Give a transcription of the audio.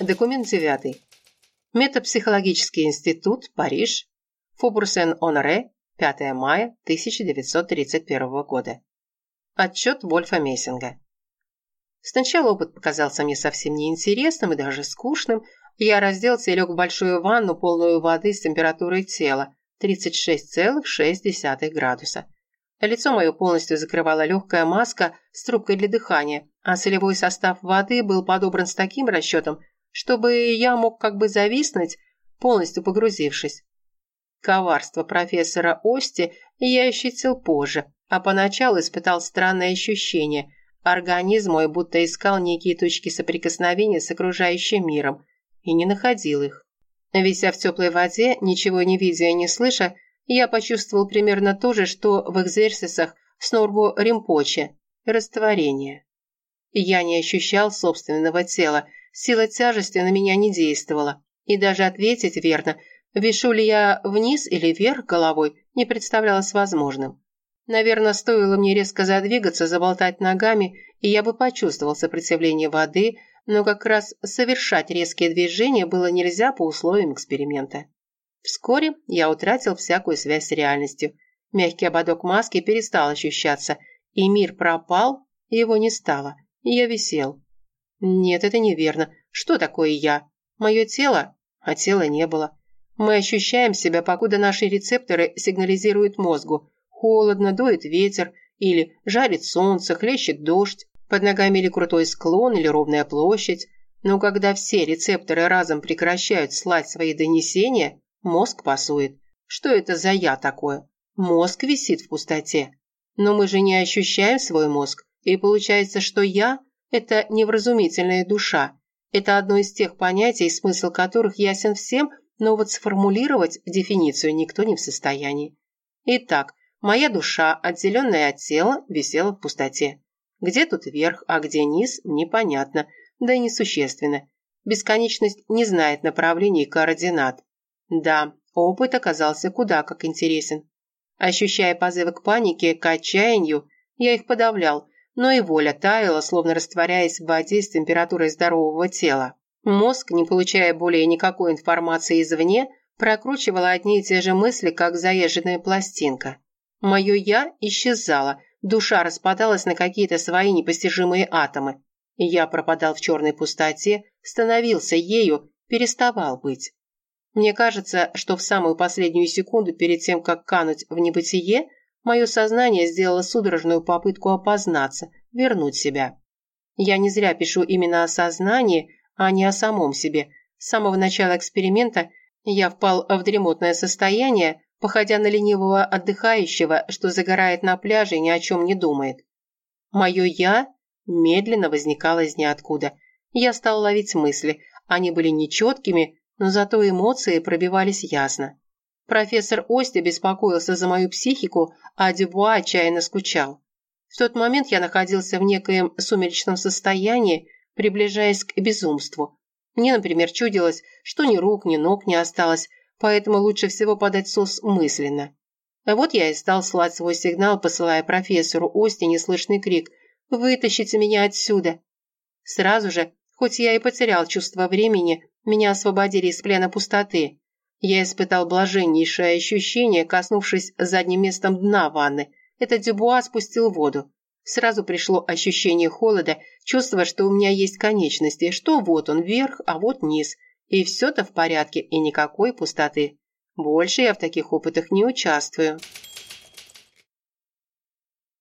Документ девятый. Метапсихологический институт, Париж. Фобурсен-Оноре, 5 мая 1931 года. Отчет Вольфа Мессинга. Сначала опыт показался мне совсем неинтересным и даже скучным. Я разделся и лег в большую ванну, полную воды с температурой тела 36,6 градуса. Лицо мое полностью закрывала легкая маска с трубкой для дыхания, а солевой состав воды был подобран с таким расчетом, чтобы я мог как бы зависнуть, полностью погрузившись. Коварство профессора Ости я ощутил позже, а поначалу испытал странное ощущение. Организм мой будто искал некие точки соприкосновения с окружающим миром и не находил их. Вися в теплой воде, ничего не видя и не слыша, я почувствовал примерно то же, что в экзерсисах с Норбу Римпоче – растворение. Я не ощущал собственного тела, сила тяжести на меня не действовала, и даже ответить верно, вешу ли я вниз или вверх головой, не представлялось возможным. Наверное, стоило мне резко задвигаться, заболтать ногами, и я бы почувствовал сопротивление воды, но как раз совершать резкие движения было нельзя по условиям эксперимента. Вскоре я утратил всякую связь с реальностью. Мягкий ободок маски перестал ощущаться, и мир пропал, его не стало. Я висел. Нет, это неверно. Что такое я? Мое тело? А тела не было. Мы ощущаем себя, покуда наши рецепторы сигнализируют мозгу. Холодно, дует ветер, или жарит солнце, хлещет дождь, под ногами или крутой склон, или ровная площадь. Но когда все рецепторы разом прекращают слать свои донесения, Мозг пасует. Что это за я такое? Мозг висит в пустоте. Но мы же не ощущаем свой мозг. И получается, что я – это невразумительная душа. Это одно из тех понятий, смысл которых ясен всем, но вот сформулировать дефиницию никто не в состоянии. Итак, моя душа, отделенная от тела, висела в пустоте. Где тут верх, а где низ – непонятно, да и несущественно. Бесконечность не знает направлений и координат. Да, опыт оказался куда как интересен. Ощущая позывы к панике, к отчаянию, я их подавлял, но и воля таяла, словно растворяясь в воде с температурой здорового тела. Мозг, не получая более никакой информации извне, прокручивал одни и те же мысли, как заезженная пластинка. Мое «я» исчезало, душа распадалась на какие-то свои непостижимые атомы. Я пропадал в черной пустоте, становился ею, переставал быть. Мне кажется, что в самую последнюю секунду перед тем, как кануть в небытие, мое сознание сделало судорожную попытку опознаться, вернуть себя. Я не зря пишу именно о сознании, а не о самом себе. С самого начала эксперимента я впал в дремотное состояние, походя на ленивого отдыхающего, что загорает на пляже и ни о чем не думает. Мое «я» медленно возникало из ниоткуда. Я стал ловить мысли. Они были нечеткими, но зато эмоции пробивались ясно. Профессор Ости беспокоился за мою психику, а Дюбуа отчаянно скучал. В тот момент я находился в некоем сумеречном состоянии, приближаясь к безумству. Мне, например, чудилось, что ни рук, ни ног не осталось, поэтому лучше всего подать сос мысленно. А вот я и стал слать свой сигнал, посылая профессору Ости неслышный крик «Вытащите меня отсюда!». Сразу же, хоть я и потерял чувство времени, меня освободили из плена пустоты. Я испытал блаженнейшее ощущение, коснувшись задним местом дна ванны. Это Дюбуа спустил воду. Сразу пришло ощущение холода, чувство, что у меня есть конечности, что вот он вверх, а вот низ. И все-то в порядке, и никакой пустоты. Больше я в таких опытах не участвую.